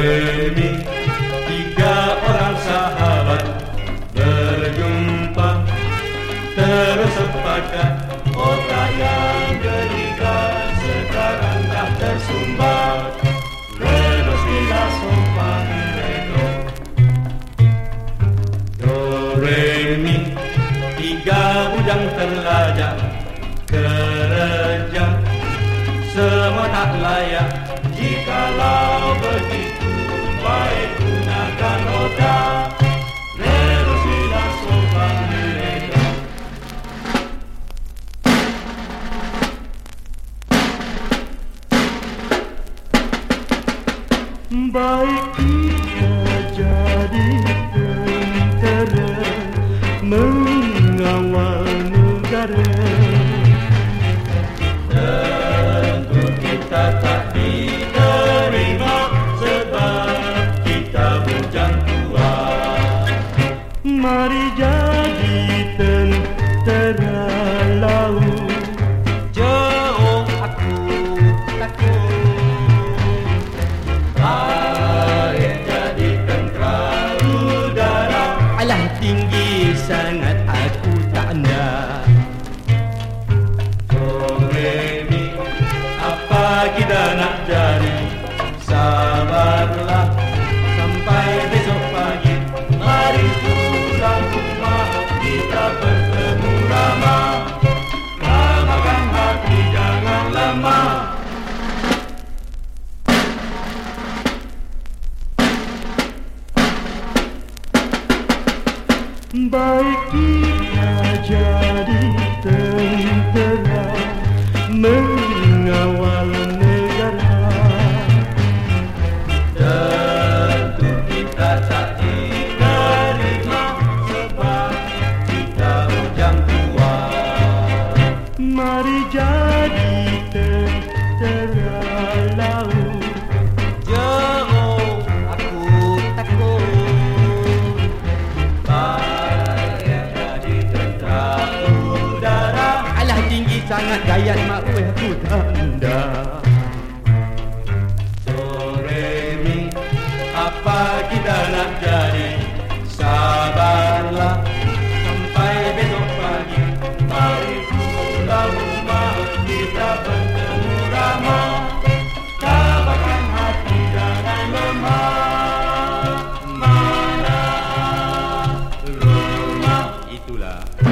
Remi Tiga orang sahabat berjumpa Terus sepakat kota yang gerika Sekarang tak tersumbat Redos bila sumpah Do, Remi Tiga udang terlajak Kerja Semua tak layak Jikalau begitu. Baik kita jadi tentera Mengawal negara. Mari jadi tentera laut. Jauh aku takut. Baik jadi tentera udara Alah. Tinggi sangat Baik kita jadi tentera Mengawal negara. Tentu kita tak diterima Sebab kita ujang tua. Mari jadi tentera laut. Jauh sangat gayat mak weh ya, aku tanda Sore mi apa kita nak jadi? Sabarlah sampai besok pagi. Mari pulang rumah kita bertemu ramah. Hati Itulah.